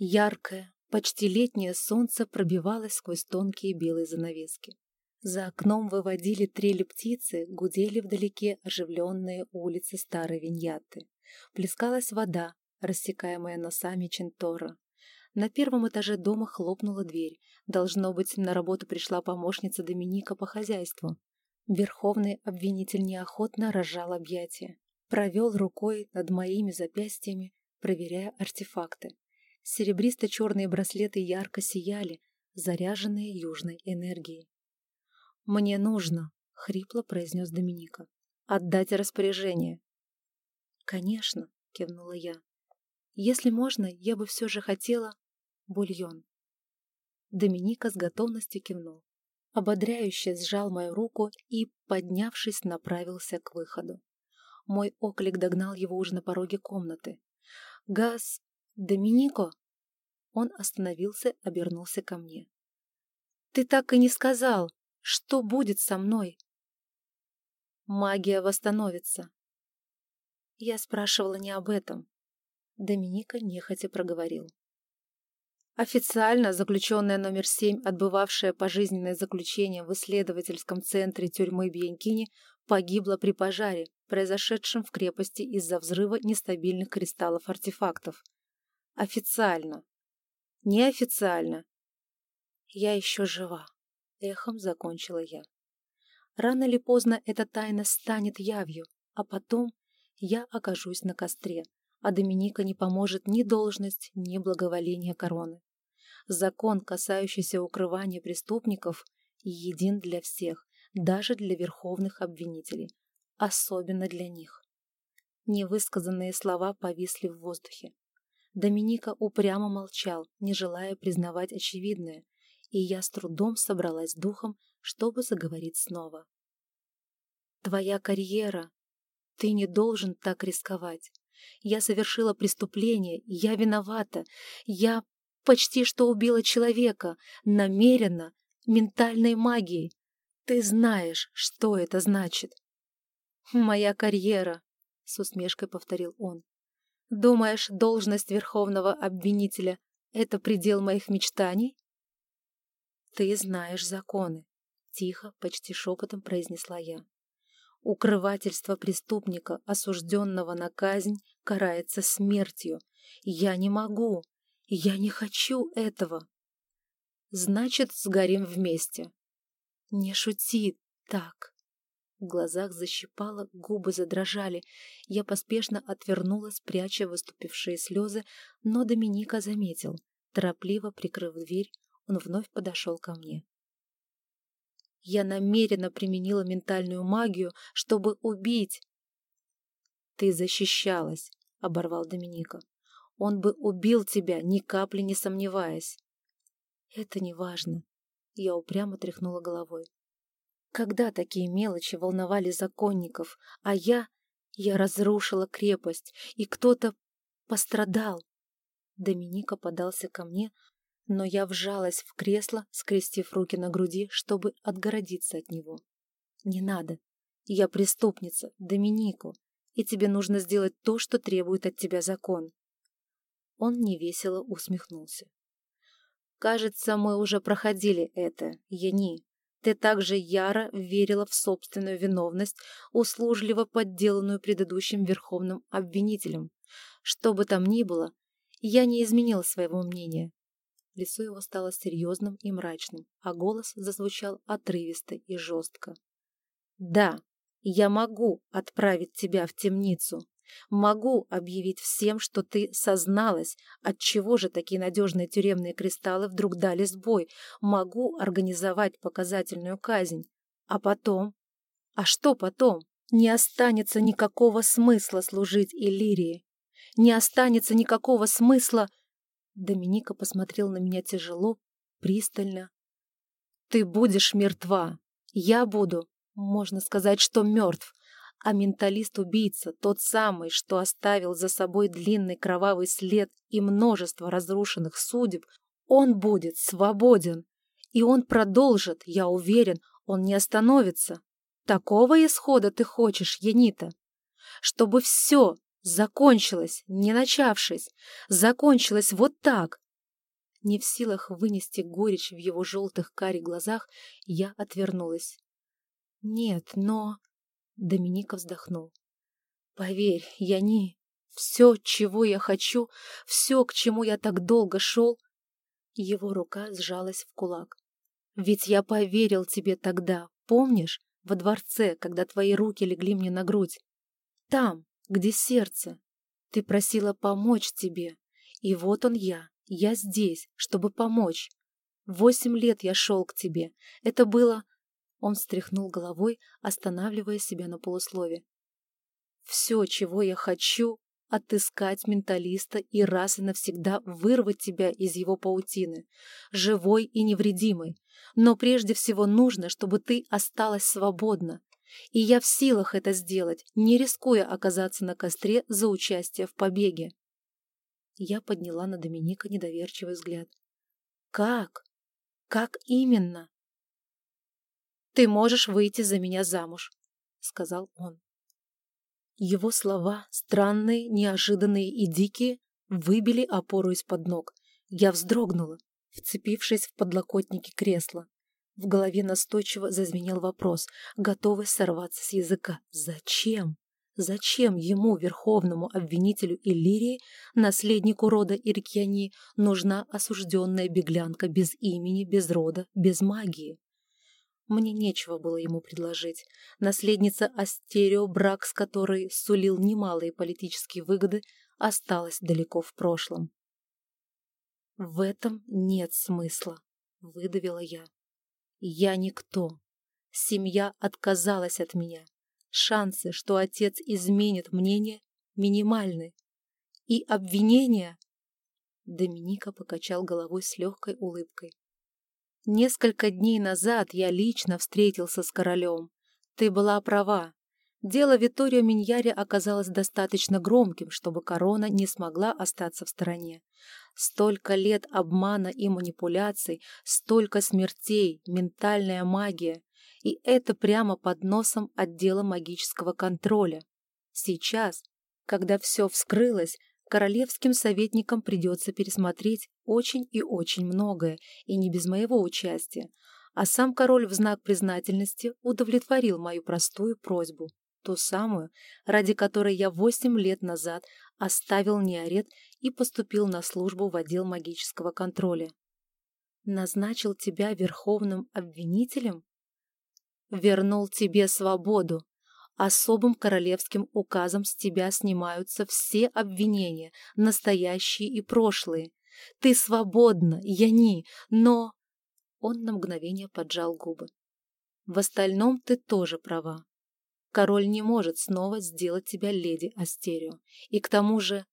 Яркое, почти летнее солнце пробивалось сквозь тонкие белые занавески. За окном выводили трели птицы, гудели вдалеке оживленные улицы старой Виньяты. Плескалась вода, рассекаемая носами Чентора. На первом этаже дома хлопнула дверь. Должно быть, на работу пришла помощница Доминика по хозяйству. Верховный обвинитель неохотно разжал объятия. Провел рукой над моими запястьями, проверяя артефакты. Серебристо-черные браслеты ярко сияли, заряженные южной энергией. «Мне нужно», — хрипло произнес Доминика, — «отдать распоряжение». «Конечно», — кивнула я. «Если можно, я бы все же хотела бульон». Доминика с готовностью кивнул. Ободряюще сжал мою руку и, поднявшись, направился к выходу. Мой оклик догнал его уже на пороге комнаты. «Газ... Доминико!» Он остановился, обернулся ко мне. «Ты так и не сказал!» Что будет со мной? Магия восстановится. Я спрашивала не об этом. Доминика нехотя проговорил. Официально заключенная номер семь, отбывавшая пожизненное заключение в исследовательском центре тюрьмы Бьянкини, погибла при пожаре, произошедшем в крепости из-за взрыва нестабильных кристаллов-артефактов. Официально. Неофициально. Я еще жива. Эхом закончила я. Рано или поздно эта тайна станет явью, а потом я окажусь на костре, а Доминика не поможет ни должность, ни благоволение короны. Закон, касающийся укрывания преступников, един для всех, даже для верховных обвинителей, особенно для них. Невысказанные слова повисли в воздухе. Доминика упрямо молчал, не желая признавать очевидное, и я с трудом собралась духом, чтобы заговорить снова. «Твоя карьера. Ты не должен так рисковать. Я совершила преступление, я виновата. Я почти что убила человека, намеренно, ментальной магией. Ты знаешь, что это значит». «Моя карьера», — с усмешкой повторил он. «Думаешь, должность верховного обвинителя — это предел моих мечтаний?» «Ты знаешь законы», — тихо, почти шепотом произнесла я. «Укрывательство преступника, осужденного на казнь, карается смертью. Я не могу, я не хочу этого». «Значит, сгорим вместе». «Не шути так». В глазах защипало, губы задрожали. Я поспешно отвернулась, пряча выступившие слезы, но Доминика заметил. Торопливо прикрыв дверь, он вновь подошел ко мне. Я намеренно применила ментальную магию, чтобы убить. Ты защищалась, — оборвал Доминика. Он бы убил тебя, ни капли не сомневаясь. Это не важно. Я упрямо тряхнула головой. Когда такие мелочи волновали законников, а я... Я разрушила крепость, и кто-то пострадал. Доминика подался ко мне, но я вжалась в кресло, скрестив руки на груди, чтобы отгородиться от него. «Не надо. Я преступница, Доминику, и тебе нужно сделать то, что требует от тебя закон». Он невесело усмехнулся. «Кажется, мы уже проходили это, Яни. Ты также яро верила в собственную виновность, услужливо подделанную предыдущим верховным обвинителем. Что бы там ни было, я не изменила своего мнения. Лицо его стало серьезным и мрачным, а голос зазвучал отрывисто и жестко. «Да, я могу отправить тебя в темницу. Могу объявить всем, что ты созналась, отчего же такие надежные тюремные кристаллы вдруг дали сбой. Могу организовать показательную казнь. А потом? А что потом? Не останется никакого смысла служить Иллирии. Не останется никакого смысла Доминика посмотрел на меня тяжело, пристально. «Ты будешь мертва. Я буду, можно сказать, что мертв. А менталист-убийца, тот самый, что оставил за собой длинный кровавый след и множество разрушенных судеб, он будет свободен. И он продолжит, я уверен, он не остановится. Такого исхода ты хочешь, Янита? Чтобы все, Закончилось, не начавшись. Закончилось вот так, Не в силах вынести горечь в его желтых карих глазах, я отвернулась. «Нет, но...» Доминика вздохнул. «Поверь, я не... Все, чего я хочу, все, к чему я так долго шел...» Его рука сжалась в кулак. «Ведь я поверил тебе тогда, помнишь, во дворце, когда твои руки легли мне на грудь? Там, где сердце. Ты просила помочь тебе. И вот он я, я здесь, чтобы помочь. Восемь лет я шел к тебе. Это было... Он встряхнул головой, останавливая себя на полуслове. Все, чего я хочу, отыскать менталиста и раз и навсегда вырвать тебя из его паутины, живой и невредимой. Но прежде всего нужно, чтобы ты осталась свободна. И я в силах это сделать, не рискуя оказаться на костре за участие в побеге. Я подняла на Доминика недоверчивый взгляд. «Как? Как именно?» «Ты можешь выйти за меня замуж», — сказал он. Его слова, странные, неожиданные и дикие, выбили опору из-под ног. Я вздрогнула, вцепившись в подлокотники кресла. В голове настойчиво зазвенел вопрос, готовый сорваться с языка. «Зачем?» Зачем ему, верховному обвинителю Иллирии, наследнику рода Иркьяни, нужна осужденная беглянка без имени, без рода, без магии? Мне нечего было ему предложить. Наследница Астерио, брак с которой сулил немалые политические выгоды, осталась далеко в прошлом. «В этом нет смысла», — выдавила я. «Я никто. Семья отказалась от меня. Шансы, что отец изменит мнение, минимальны. И обвинения...» Доминика покачал головой с легкой улыбкой. Несколько дней назад я лично встретился с королем. Ты была права. Дело Виторио Миньяри оказалось достаточно громким, чтобы корона не смогла остаться в стороне. Столько лет обмана и манипуляций, столько смертей, ментальная магия. И это прямо под носом отдела магического контроля. Сейчас, когда все вскрылось, королевским советникам придется пересмотреть очень и очень многое, и не без моего участия. А сам король в знак признательности удовлетворил мою простую просьбу, ту самую, ради которой я восемь лет назад оставил Неорет и поступил на службу в отдел магического контроля. Назначил тебя верховным обвинителем? Вернул тебе свободу, Особым королевским указом с тебя снимаются все обвинения, настоящие и прошлые. Ты свободна, Яни, но...» Он на мгновение поджал губы. «В остальном ты тоже права. Король не может снова сделать тебя леди Астерио. И к тому же...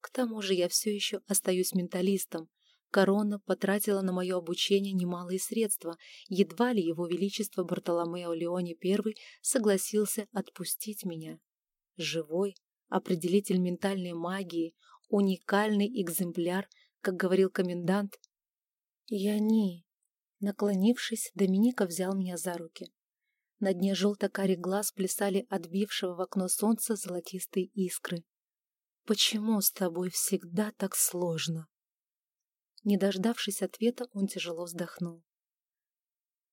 К тому же я все еще остаюсь менталистом, Корона потратила на мое обучение немалые средства, едва ли его величество Бартоломео Леоне I согласился отпустить меня. Живой, определитель ментальной магии, уникальный экземпляр, как говорил комендант. Я не... Наклонившись, Доминика взял меня за руки. На дне желто-карих глаз плясали отбившего в окно солнца золотистые искры. «Почему с тобой всегда так сложно?» Не дождавшись ответа, он тяжело вздохнул.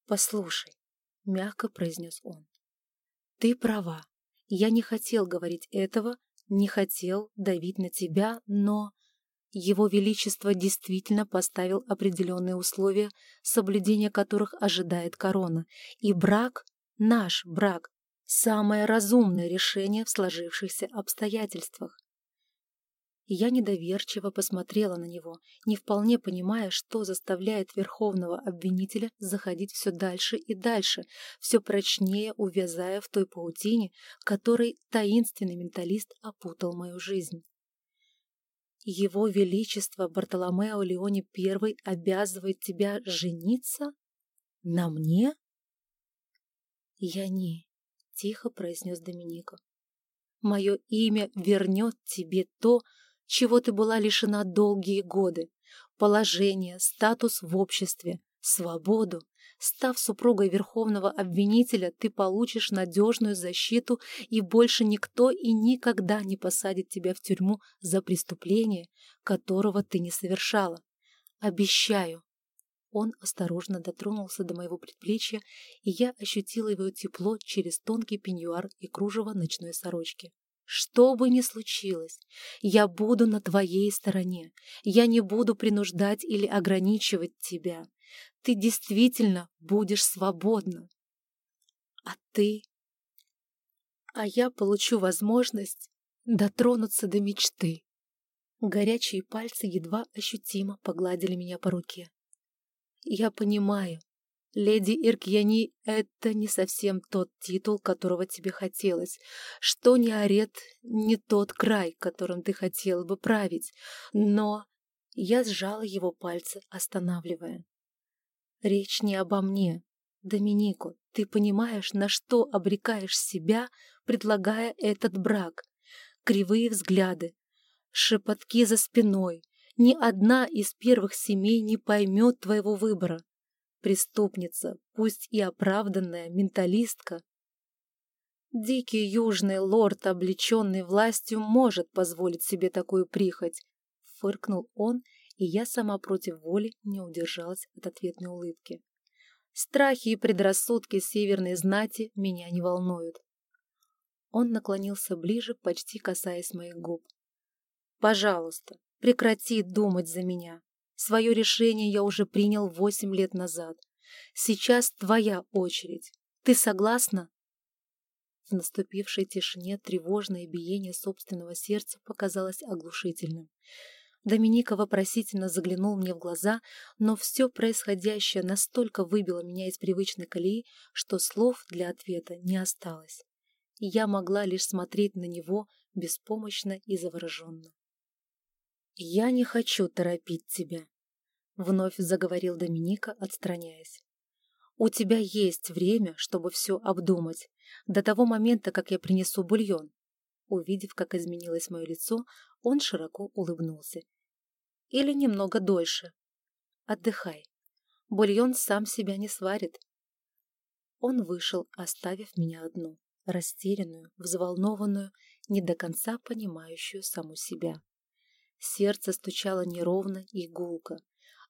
«Послушай», — мягко произнес он, — «ты права. Я не хотел говорить этого, не хотел давить на тебя, но...» Его Величество действительно поставил определенные условия, соблюдения которых ожидает корона, и брак, наш брак, самое разумное решение в сложившихся обстоятельствах. Я недоверчиво посмотрела на него, не вполне понимая, что заставляет верховного обвинителя заходить все дальше и дальше, все прочнее увязая в той паутине, которой таинственный менталист опутал мою жизнь. Его Величество Бартоломео Леоне I обязывает тебя жениться? На мне? Я не, — тихо произнес Доминика. Мое имя вернет тебе то, чего ты была лишена долгие годы, положение, статус в обществе, свободу. Став супругой верховного обвинителя, ты получишь надежную защиту, и больше никто и никогда не посадит тебя в тюрьму за преступление, которого ты не совершала. Обещаю. Он осторожно дотронулся до моего предплечья, и я ощутила его тепло через тонкий пеньюар и кружево ночной сорочки. Что бы ни случилось, я буду на твоей стороне. Я не буду принуждать или ограничивать тебя. Ты действительно будешь свободна. А ты? А я получу возможность дотронуться до мечты. Горячие пальцы едва ощутимо погладили меня по руке. Я понимаю, леди Иркьяни — это не совсем тот титул, которого тебе хотелось, что не арет, не тот край, которым ты хотела бы править, но... Я сжала его пальцы, останавливая. Речь не обо мне. Доминико, ты понимаешь, на что обрекаешь себя, предлагая этот брак? Кривые взгляды, шепотки за спиной, ни одна из первых семей не поймет твоего выбора. Преступница, пусть и оправданная, менталистка. Дикий южный лорд, облеченный властью, может позволить себе такую прихоть. Фыркнул он, и я сама против воли не удержалась от ответной улыбки. Страхи и предрассудки северной знати меня не волнуют. Он наклонился ближе, почти касаясь моих губ. «Пожалуйста, Прекрати думать за меня. Свое решение я уже принял восемь лет назад. Сейчас твоя очередь. Ты согласна?» В наступившей тишине тревожное биение собственного сердца показалось оглушительным. Доминика вопросительно заглянул мне в глаза, но все происходящее настолько выбило меня из привычной колеи, что слов для ответа не осталось. Я могла лишь смотреть на него беспомощно и завороженно. «Я не хочу торопить тебя», — вновь заговорил Доминика, отстраняясь. «У тебя есть время, чтобы все обдумать, до того момента, как я принесу бульон». Увидев, как изменилось мое лицо, он широко улыбнулся. «Или немного дольше. Отдыхай. Бульон сам себя не сварит». Он вышел, оставив меня одну, растерянную, взволнованную, не до конца понимающую саму себя. Сердце стучало неровно и гулко.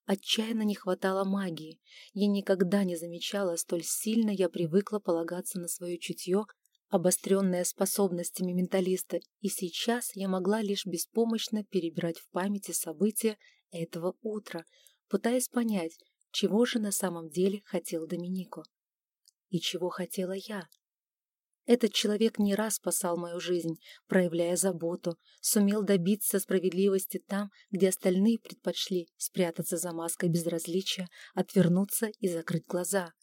Отчаянно не хватало магии. Я никогда не замечала, столь сильно я привыкла полагаться на свое чутье, обостренное способностями менталиста, и сейчас я могла лишь беспомощно перебирать в памяти события этого утра, пытаясь понять, чего же на самом деле хотел Доминико. И чего хотела я. Этот человек не раз спасал мою жизнь, проявляя заботу, сумел добиться справедливости там, где остальные предпочли спрятаться за маской безразличия, отвернуться и закрыть глаза.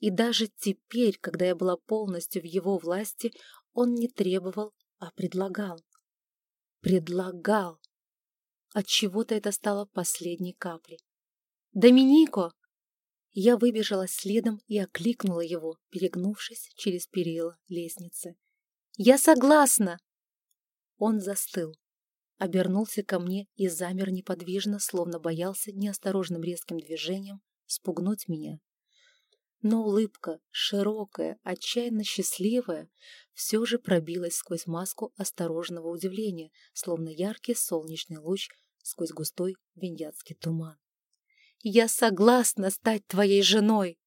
И даже теперь, когда я была полностью в его власти, он не требовал, а предлагал. Предлагал. Отчего-то это стало последней каплей. «Доминико!» Я выбежала следом и окликнула его, перегнувшись через перила лестницы. «Я согласна!» Он застыл, обернулся ко мне и замер неподвижно, словно боялся неосторожным резким движением спугнуть меня. Но улыбка, широкая, отчаянно счастливая, все же пробилась сквозь маску осторожного удивления, словно яркий солнечный луч сквозь густой виньятский туман. Я согласна стать твоей женой!»